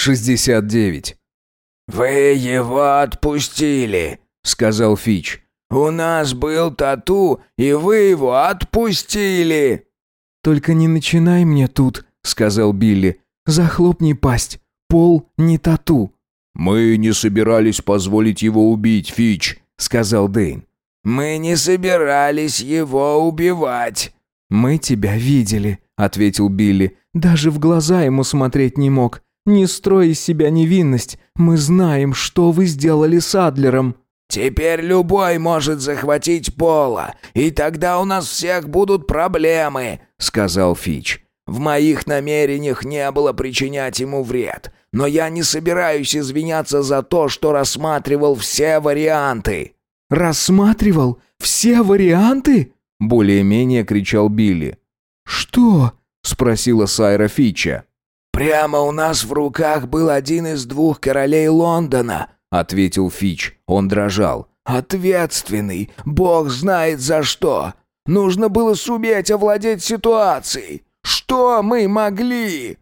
69. «Вы его отпустили», — сказал Фич. «У нас был тату, и вы его отпустили!» «Только не начинай мне тут», — сказал Билли. «Захлопни пасть. Пол не тату». «Мы не собирались позволить его убить, Фич», — сказал Дэйн. «Мы не собирались его убивать». «Мы тебя видели», — ответил Билли. «Даже в глаза ему смотреть не мог. Не строй из себя невинность. Мы знаем, что вы сделали с Адлером». «Теперь любой может захватить Пола, и тогда у нас всех будут проблемы», — сказал Фич. «В моих намерениях не было причинять ему вред, но я не собираюсь извиняться за то, что рассматривал все варианты». «Рассматривал все варианты?» — более-менее кричал Билли. «Что?» — спросила Сайра Фича. «Прямо у нас в руках был один из двух королей Лондона», — ответил Фич. Он дрожал. «Ответственный, бог знает за что. Нужно было суметь овладеть ситуацией. Что мы могли?»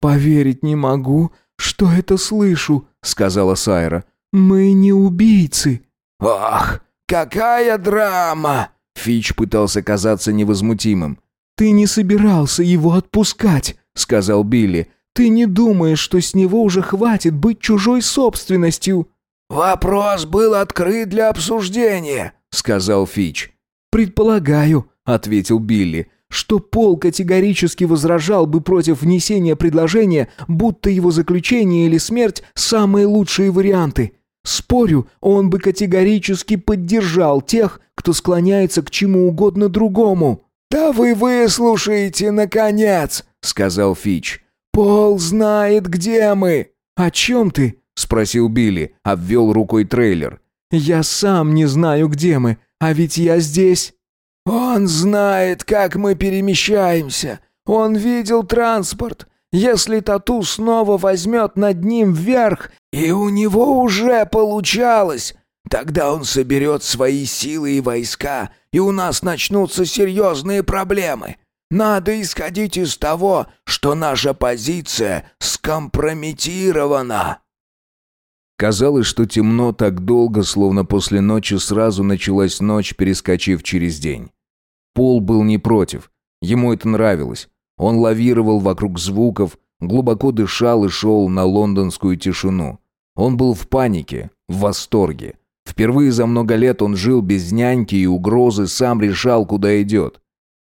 «Поверить не могу, что это слышу», — сказала Сайра. «Мы не убийцы». «Ах, какая драма!» Фич пытался казаться невозмутимым. «Ты не собирался его отпускать», — сказал Билли. «Ты не думаешь, что с него уже хватит быть чужой собственностью?» «Вопрос был открыт для обсуждения», — сказал Фич. «Предполагаю», — ответил Билли, «что Пол категорически возражал бы против внесения предложения, будто его заключение или смерть — самые лучшие варианты. Спорю, он бы категорически поддержал тех, кто склоняется к чему угодно другому». «Да вы выслушаете, наконец», — сказал Фич. «Пол знает, где мы». «О чем ты?» — спросил Билли, обвел рукой трейлер. «Я сам не знаю, где мы, а ведь я здесь». «Он знает, как мы перемещаемся. Он видел транспорт. Если Тату снова возьмет над ним вверх, и у него уже получалось, тогда он соберет свои силы и войска, и у нас начнутся серьезные проблемы. Надо исходить из того, что наша позиция скомпрометирована». Казалось, что темно так долго, словно после ночи сразу началась ночь, перескочив через день. Пол был не против. Ему это нравилось. Он лавировал вокруг звуков, глубоко дышал и шел на лондонскую тишину. Он был в панике, в восторге. Впервые за много лет он жил без няньки и угрозы, сам решал, куда идет.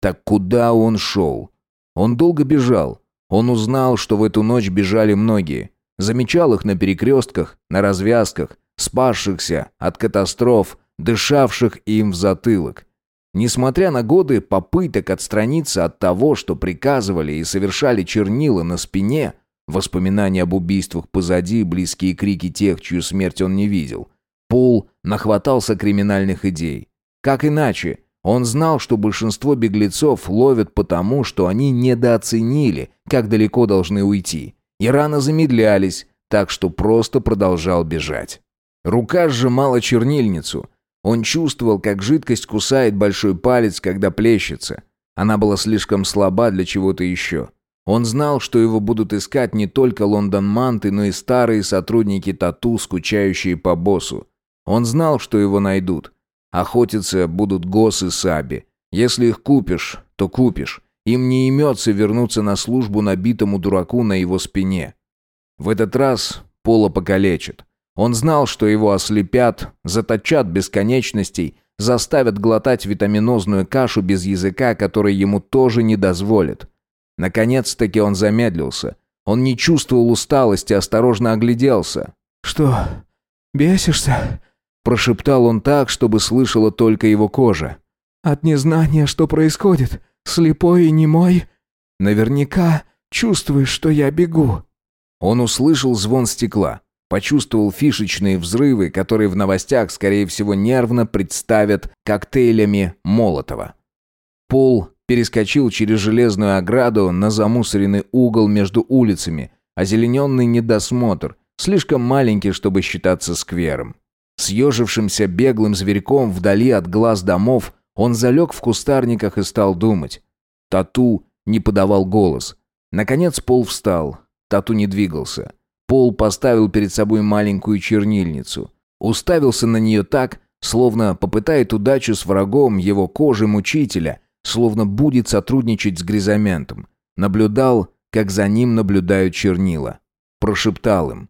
Так куда он шел? Он долго бежал. Он узнал, что в эту ночь бежали многие. Замечал их на перекрестках, на развязках, спасшихся от катастроф, дышавших им в затылок. Несмотря на годы попыток отстраниться от того, что приказывали и совершали чернила на спине, воспоминания об убийствах позади, близкие крики тех, чью смерть он не видел, Пол нахватался криминальных идей. Как иначе? Он знал, что большинство беглецов ловят потому, что они недооценили, как далеко должны уйти и рано замедлялись, так что просто продолжал бежать. Рука сжимала чернильницу. Он чувствовал, как жидкость кусает большой палец, когда плещется. Она была слишком слаба для чего-то еще. Он знал, что его будут искать не только лондонманты, но и старые сотрудники тату, скучающие по боссу. Он знал, что его найдут. Охотиться будут Гос и Саби. Если их купишь, то купишь. Им не имется вернуться на службу набитому дураку на его спине. В этот раз Пола покалечат. Он знал, что его ослепят, заточат бесконечностей, заставят глотать витаминозную кашу без языка, который ему тоже не дозволят. Наконец-таки он замедлился. Он не чувствовал усталости, осторожно огляделся. «Что, бесишься?» Прошептал он так, чтобы слышала только его кожа. «От незнания, что происходит слепой и немой, наверняка чувствуешь, что я бегу». Он услышал звон стекла, почувствовал фишечные взрывы, которые в новостях, скорее всего, нервно представят коктейлями Молотова. Пол перескочил через железную ограду на замусоренный угол между улицами, озелененный недосмотр, слишком маленький, чтобы считаться сквером. Съежившимся беглым зверьком вдали от глаз домов он залег в кустарниках и стал думать. Тату не подавал голос. Наконец Пол встал. Тату не двигался. Пол поставил перед собой маленькую чернильницу. Уставился на нее так, словно попытает удачу с врагом его кожи мучителя, словно будет сотрудничать с Гризаментом. Наблюдал, как за ним наблюдают чернила. Прошептал им.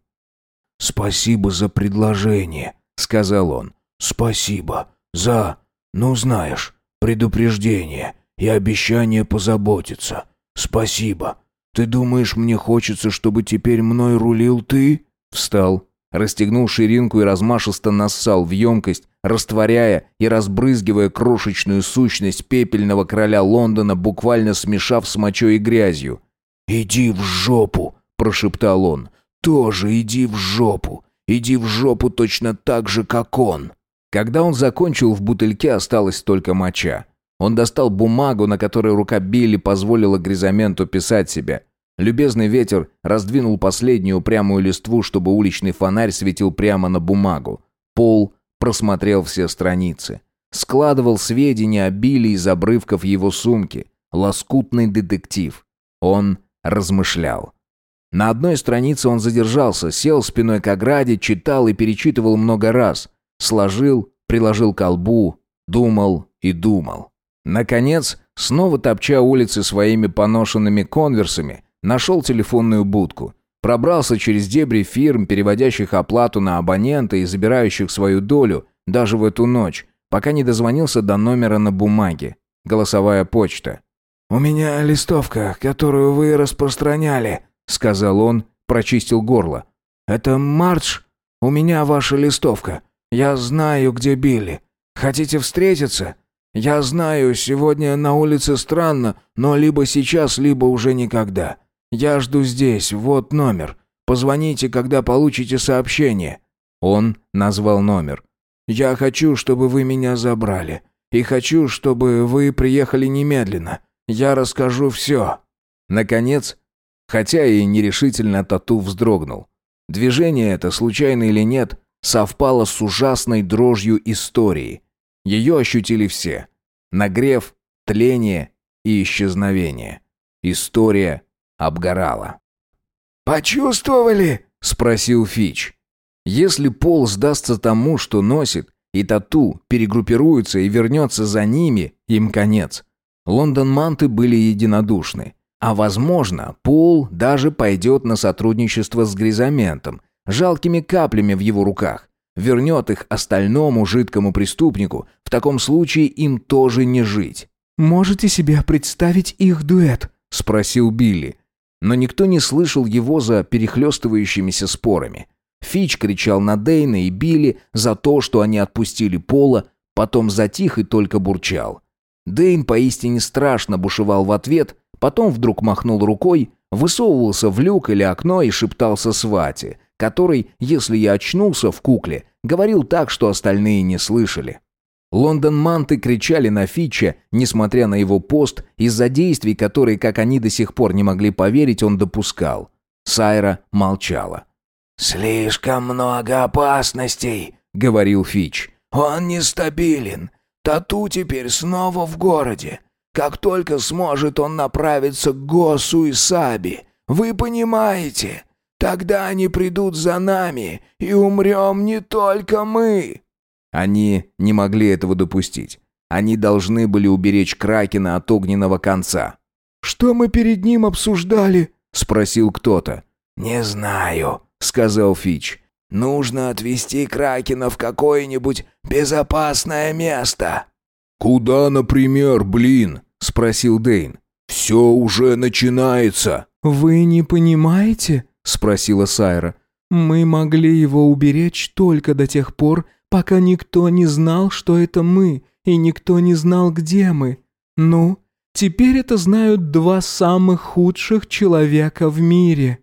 «Спасибо за предложение», — сказал он. «Спасибо за, ну знаешь, предупреждение и обещание позаботиться. Спасибо. Ты думаешь, мне хочется, чтобы теперь мной рулил ты?» Встал, расстегнул ширинку и размашисто нассал в емкость, растворяя и разбрызгивая крошечную сущность пепельного короля Лондона, буквально смешав с мочой и грязью. «Иди в жопу!» – прошептал он. «Тоже иди в жопу! Иди в жопу точно так же, как он!» Когда он закончил, в бутыльке осталась только моча. Он достал бумагу, на которой рука Билли позволила Гризаменту писать себя. Любезный ветер раздвинул последнюю упрямую листву, чтобы уличный фонарь светил прямо на бумагу. Пол просмотрел все страницы. Складывал сведения о Билли из обрывков его сумки. Лоскутный детектив. Он размышлял. На одной странице он задержался, сел спиной к ограде, читал и перечитывал много раз. Сложил, приложил к колбу, думал и думал. Наконец, снова топча улицы своими поношенными конверсами, нашел телефонную будку. Пробрался через дебри фирм, переводящих оплату на абонента и забирающих свою долю, даже в эту ночь, пока не дозвонился до номера на бумаге. Голосовая почта. «У меня листовка, которую вы распространяли», — сказал он, прочистил горло. «Это Мардж? У меня ваша листовка. Я знаю, где Билли. Хотите встретиться? Я знаю, сегодня на улице странно, но либо сейчас, либо уже никогда. Я жду здесь, вот номер. Позвоните, когда получите сообщение». Он назвал номер. «Я хочу, чтобы вы меня забрали. И хочу, чтобы вы приехали немедленно. Я расскажу все». Наконец, хотя и нерешительно Тату вздрогнул. Движение это, случайно или нет, совпало с ужасной дрожью истории. Ее ощутили все. Нагрев, тление и исчезновение. История обгорала. «Почувствовали?» — спросил Фич. Если Пол сдастся тому, что носит, и Тату перегруппируется и вернется за ними, им конец. Лондон-манты были единодушны. А возможно, Пол даже пойдет на сотрудничество с Гризаментом, жалкими каплями в его руках. Вернет их остальному жидкому преступнику, в таком случае им тоже не жить. «Можете себе представить их дуэт?» – спросил Билли. Но никто не слышал его за перехлестывающимися спорами. Фич кричал на Дейна и Билли за то, что они отпустили Пола, потом затих и только бурчал. Дейн поистине страшно бушевал в ответ, потом вдруг махнул рукой, высовывался в люк или окно и шептался свате, который, если я очнулся в кукле, говорил так, что остальные не слышали. Лондон-манты кричали на Фича, несмотря на его пост, из-за действий, которые, как они до сих пор не могли поверить, он допускал. Сайра молчала. «Слишком много опасностей», — говорил Фич. «Он нестабилен. Тату теперь снова в городе. Как только сможет он направиться к Госу и Саби. Вы понимаете? Тогда они придут за нами, и умрем не только мы». Они не могли этого допустить. Они должны были уберечь Кракена от огненного конца. «Что мы перед ним обсуждали?» — спросил кто-то. «Не знаю», — сказал Фич. Нужно отвезти Кракена в какое-нибудь безопасное место». «Куда, например, блин?» — спросил Дейн. «Все уже начинается». «Вы не понимаете?» — спросила Сайра. «Мы могли его уберечь только до тех пор, пока никто не знал, что это мы, и никто не знал, где мы. Ну, теперь это знают два самых худших человека в мире».